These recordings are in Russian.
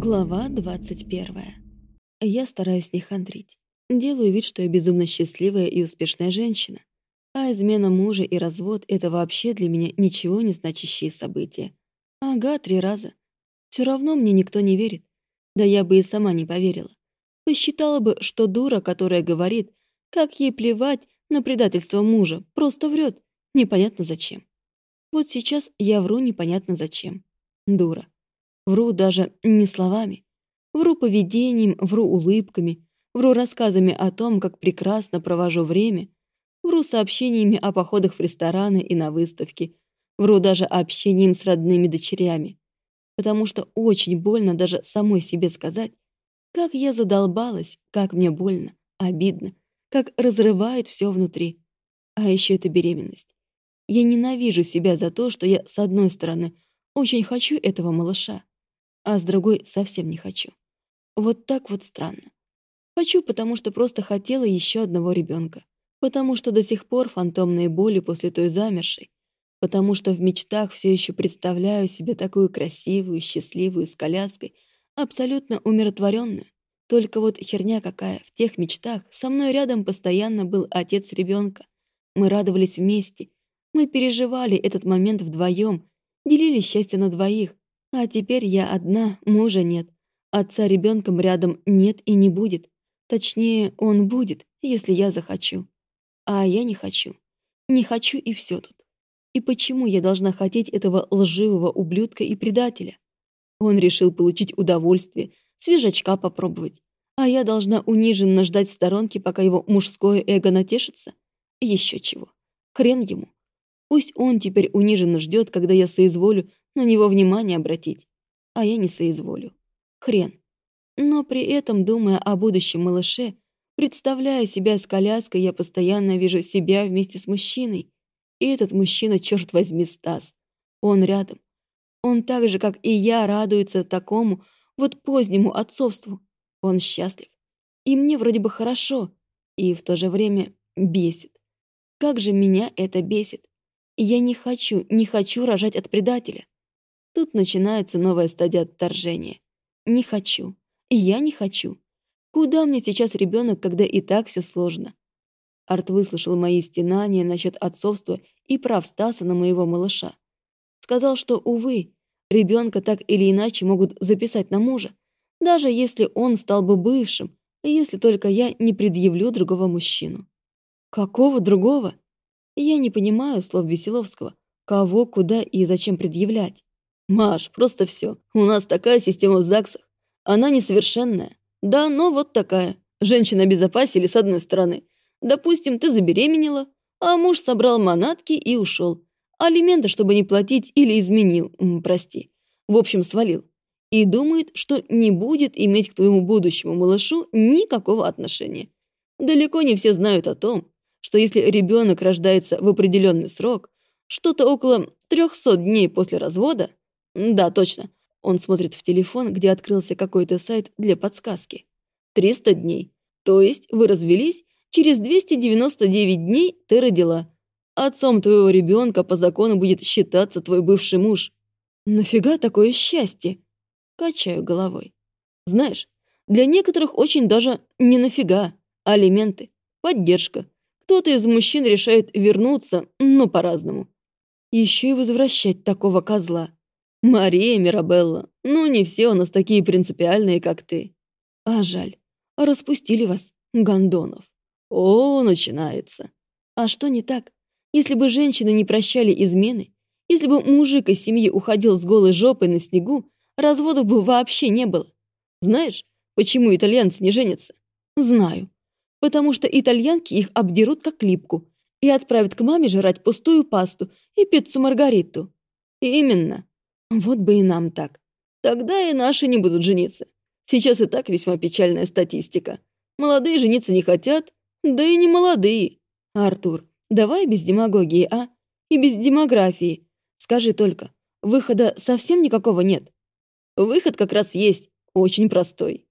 Глава 21. Я стараюсь не хандрить. Делаю вид, что я безумно счастливая и успешная женщина. А измена мужа и развод — это вообще для меня ничего не значащие события. Ага, три раза. Все равно мне никто не верит. Да я бы и сама не поверила. Посчитала бы, что дура, которая говорит, как ей плевать на предательство мужа, просто врет. Непонятно зачем. Вот сейчас я вру непонятно зачем. Дура. Вру даже не словами. Вру поведением, вру улыбками, вру рассказами о том, как прекрасно провожу время, вру сообщениями о походах в рестораны и на выставки, вру даже общением с родными дочерями. Потому что очень больно даже самой себе сказать, как я задолбалась, как мне больно, обидно, как разрывает все внутри. А еще это беременность. Я ненавижу себя за то, что я, с одной стороны, очень хочу этого малыша, а с другой совсем не хочу. Вот так вот странно. Хочу, потому что просто хотела еще одного ребенка. Потому что до сих пор фантомные боли после той замершей. Потому что в мечтах все еще представляю себе такую красивую, счастливую, с коляской, абсолютно умиротворенную. Только вот херня какая, в тех мечтах со мной рядом постоянно был отец ребенка. Мы радовались вместе. Мы переживали этот момент вдвоем, делили счастье на двоих, а теперь я одна, мужа нет. Отца ребенком рядом нет и не будет. Точнее, он будет, если я захочу. А я не хочу. Не хочу и все тут. И почему я должна хотеть этого лживого ублюдка и предателя? Он решил получить удовольствие, свежачка попробовать. А я должна униженно ждать в сторонке, пока его мужское эго натешится? Еще чего. Хрен ему. Пусть он теперь униженно ждет, когда я соизволю на него внимание обратить, а я не соизволю. Хрен. Но при этом, думая о будущем малыше, представляя себя с коляской, я постоянно вижу себя вместе с мужчиной. И этот мужчина, черт возьми, Стас. Он рядом. Он так же, как и я, радуется такому вот позднему отцовству. Он счастлив. И мне вроде бы хорошо, и в то же время бесит. Как же меня это бесит. Я не хочу, не хочу рожать от предателя. Тут начинается новая стадия отторжения. Не хочу. Я не хочу. Куда мне сейчас ребенок, когда и так все сложно? Арт выслушал мои стенания насчет отцовства и прав Стаса на моего малыша. Сказал, что, увы, ребенка так или иначе могут записать на мужа, даже если он стал бы бывшим, если только я не предъявлю другого мужчину. Какого другого? Я не понимаю слов Веселовского. Кого, куда и зачем предъявлять? Маш, просто все. У нас такая система в ЗАГСах. Она несовершенная. Да, но вот такая. Женщина обезопасили с одной стороны. Допустим, ты забеременела, а муж собрал манатки и ушел. Алименты, чтобы не платить, или изменил, прости. В общем, свалил. И думает, что не будет иметь к твоему будущему малышу никакого отношения. Далеко не все знают о том, что если ребенок рождается в определенный срок, что-то около 300 дней после развода, да, точно. Он смотрит в телефон, где открылся какой-то сайт для подсказки. 300 дней. То есть вы развелись, через 299 дней ты родила. Отцом твоего ребенка по закону будет считаться твой бывший муж. Нафига такое счастье? Качаю головой. Знаешь, для некоторых очень даже не нафига. Алименты, поддержка. Кто-то из мужчин решает вернуться, но по-разному. Еще и возвращать такого козла. «Мария Мирабелла, ну не все у нас такие принципиальные, как ты. А жаль, распустили вас, гондонов. О, начинается. А что не так? Если бы женщины не прощали измены, если бы мужик из семьи уходил с голой жопой на снегу, разводов бы вообще не было. Знаешь, почему итальянцы не женятся? Знаю. Потому что итальянки их обдерут как липку и отправят к маме жрать пустую пасту и пиццу Маргариту. Именно. Вот бы и нам так. Тогда и наши не будут жениться. Сейчас и так весьма печальная статистика. Молодые жениться не хотят, да и не молодые. Артур, давай без демагогии, а? И без демографии. Скажи только, выхода совсем никакого нет? Выход как раз есть, очень простой.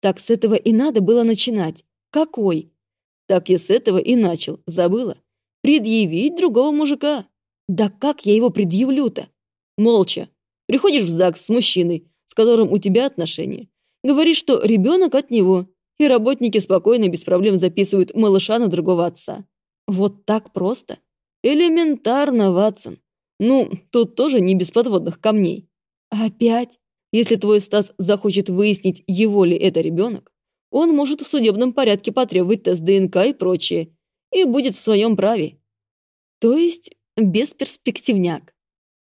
Так с этого и надо было начинать. Какой? Так я с этого и начал, забыла. Предъявить другого мужика. Да как я его предъявлю-то? Молча, Приходишь в ЗАГС с мужчиной, с которым у тебя отношения, говорит, что ребенок от него, и работники спокойно без проблем записывают малыша на другого отца. Вот так просто? Элементарно, Ватсон. Ну, тут тоже не без подводных камней. Опять? Если твой Стас захочет выяснить, его ли это ребенок, он может в судебном порядке потребовать тест ДНК и прочее, и будет в своем праве. То есть бесперспективняк.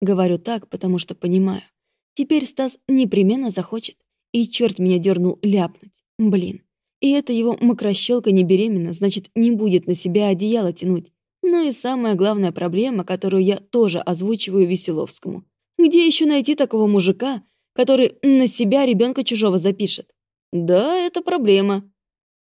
Говорю так, потому что понимаю. Теперь Стас непременно захочет, и черт меня дернул ляпнуть. Блин. И эта его мокрощелка не беременна, значит, не будет на себя одеяло тянуть. Ну и самая главная проблема, которую я тоже озвучиваю Веселовскому. Где еще найти такого мужика, который на себя ребенка чужого запишет? Да, это проблема,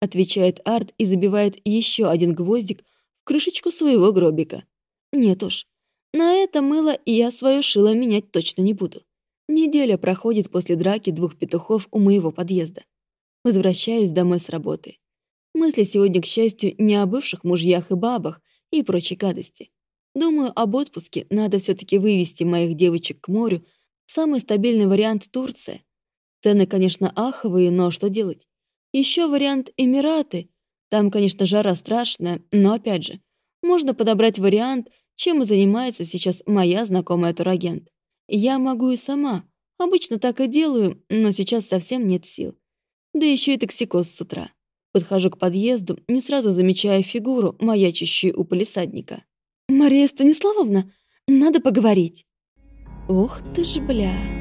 отвечает Арт и забивает еще один гвоздик в крышечку своего гробика. Нет уж, на это мыло я свое шило менять точно не буду. Неделя проходит после драки двух петухов у моего подъезда. Возвращаюсь домой с работы. Мысли сегодня, к счастью, не о бывших мужьях и бабах и прочей гадости. Думаю, об отпуске надо все таки вывести моих девочек к морю. Самый стабильный вариант — Турция. Цены, конечно, аховые, но что делать? Еще вариант Эмираты. Там, конечно, жара страшная, но опять же, можно подобрать вариант, чем занимается сейчас моя знакомая турагент. Я могу и сама. Обычно так и делаю, но сейчас совсем нет сил. Да еще и токсикоз с утра. Подхожу к подъезду, не сразу замечая фигуру, маячащую у полисадника. «Мария Станиславовна, надо поговорить». «Ох ты ж, бля!»